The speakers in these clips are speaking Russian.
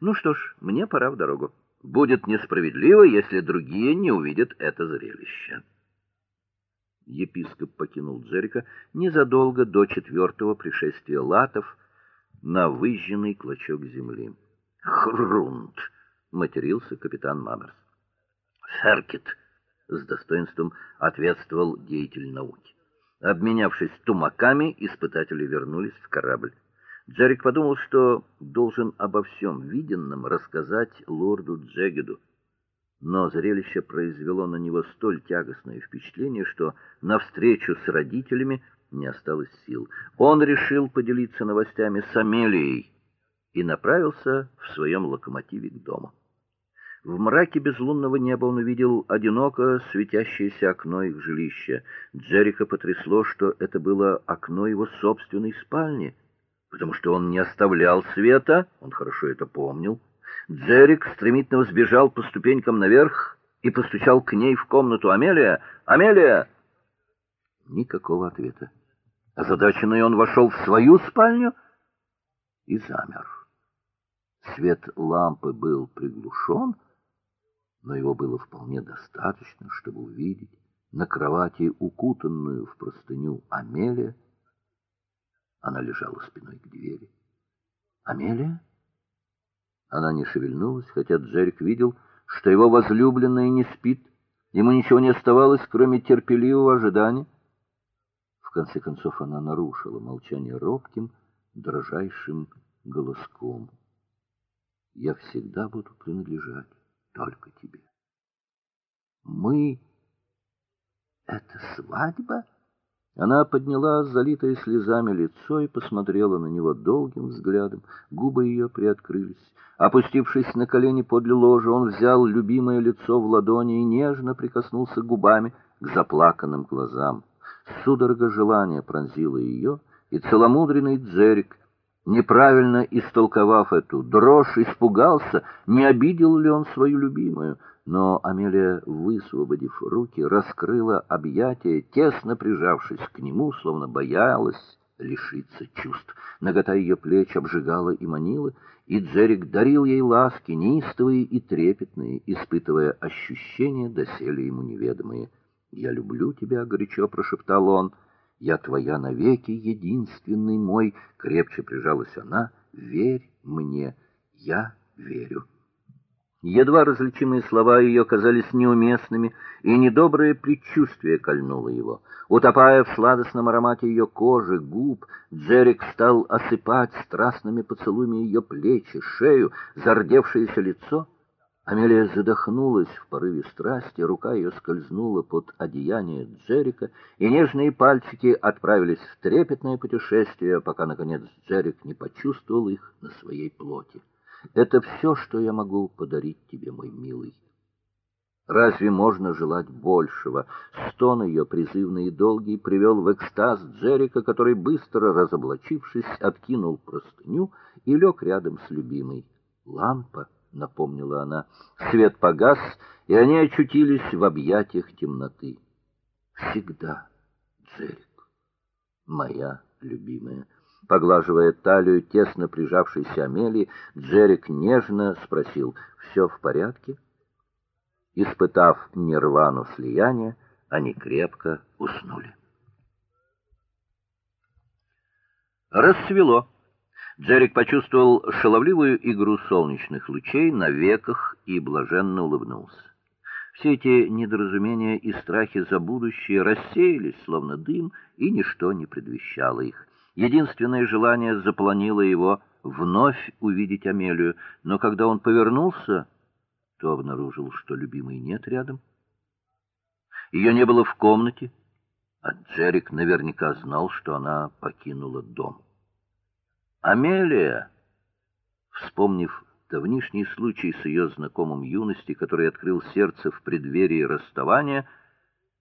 Ну что ж, мне пора в дорогу. Будет несправедливо, если другие не увидят это зрелище. Епископ покинул Джерика незадолго до четвертого пришествия латов на выжженный клочок земли. Хрунт, матерился капитан Мамерс. Серкет с достоинством ответствовал деятель науки. Обменявшись тумаками, испытатели вернулись в корабль. Джерик подумал, что должен обо всем виденном рассказать лорду Джегеду. Но зрелище произвело на него столь тягостное впечатление, что на встречу с родителями не осталось сил. Он решил поделиться новостями с Амелией и направился в своем локомотиве к дому. В мраке безлунного неба он увидел одиноко светящееся окно их жилища. Джерика потрясло, что это было окно его собственной спальни потому что он не оставлял света, он хорошо это помнил. Джерик стремительно взбежал по ступенькам наверх и постучал к ней в комнату. «Амелия! Амелия!» Никакого ответа. Озадаченный он вошел в свою спальню и замер. Свет лампы был приглушен, но его было вполне достаточно, чтобы увидеть на кровати укутанную в простыню Амелия, она лежала спиной к двери. Амелия? Она не шевельнулась, хотя Джерик видел, что его возлюбленная не спит. Ему ничего не оставалось, кроме терпеливого ожидания. В конце концов она нарушила молчание робким, дрожащим голоском. Я всегда буду принадлежать только тебе. Мы это свадьба? Она подняла залитое слезами лицо и посмотрела на него долгим взглядом. Губы ее приоткрылись. Опустившись на колени подле ложа, он взял любимое лицо в ладони и нежно прикоснулся губами к заплаканным глазам. Судорога желания пронзила ее, и целомудренный Джерик, неправильно истолковав эту дрожь, испугался, не обидел ли он свою любимую. Но Амелия, высвободив руки, раскрыла объятия, тесно прижавшись к нему, словно боялась лишиться чувств. Нагота ее плеч обжигала и манила, и Джерик дарил ей ласки, неистовые и трепетные, испытывая ощущения, доселе ему неведомые. «Я люблю тебя», — горячо прошептал он, — «я твоя навеки, единственный мой», — крепче прижалась она, — «верь мне, я верю». Едва различимые слова ее казались неуместными, и недоброе предчувствие кольнуло его. Утопая в сладостном аромате ее кожи, губ, Джерик стал осыпать страстными поцелуями ее плечи, шею, зардевшееся лицо. Амелия задохнулась в порыве страсти, рука ее скользнула под одеяние Джерика, и нежные пальчики отправились в трепетное путешествие, пока наконец Джерик не почувствовал их на своей плоти. Это все, что я могу подарить тебе, мой милый. Разве можно желать большего? Стон ее призывный и долгий привел в экстаз Джерика, который быстро разоблачившись, откинул простыню и лег рядом с любимой. Лампа, напомнила она. Свет погас, и они очутились в объятиях темноты. Всегда, Джерик, моя любимая Поглаживая талию тесно прижавшейся Амелии, Джерик нежно спросил: «Все в порядке?" Испытав нирвану слияния, они крепко уснули. Рассвело. Джерик почувствовал шаловливую игру солнечных лучей на веках и блаженно улыбнулся. Все эти недоразумения и страхи за будущее рассеялись словно дым, и ничто не предвещало их. Единственное желание заполонило его вновь увидеть Амелию, но когда он повернулся, то обнаружил, что любимой нет рядом. Ее не было в комнате, а Джерик наверняка знал, что она покинула дом. Амелия, вспомнив давнишний случай с ее знакомым юности, который открыл сердце в преддверии расставания,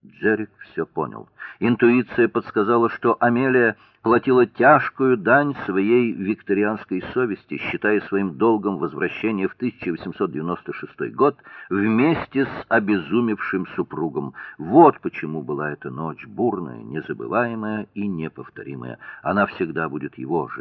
Джерик все понял. Интуиция подсказала, что Амелия платила тяжкую дань своей викторианской совести, считая своим долгом возвращение в 1896 год вместе с обезумевшим супругом. Вот почему была эта ночь бурная, незабываемая и неповторимая. Она всегда будет его женщиной.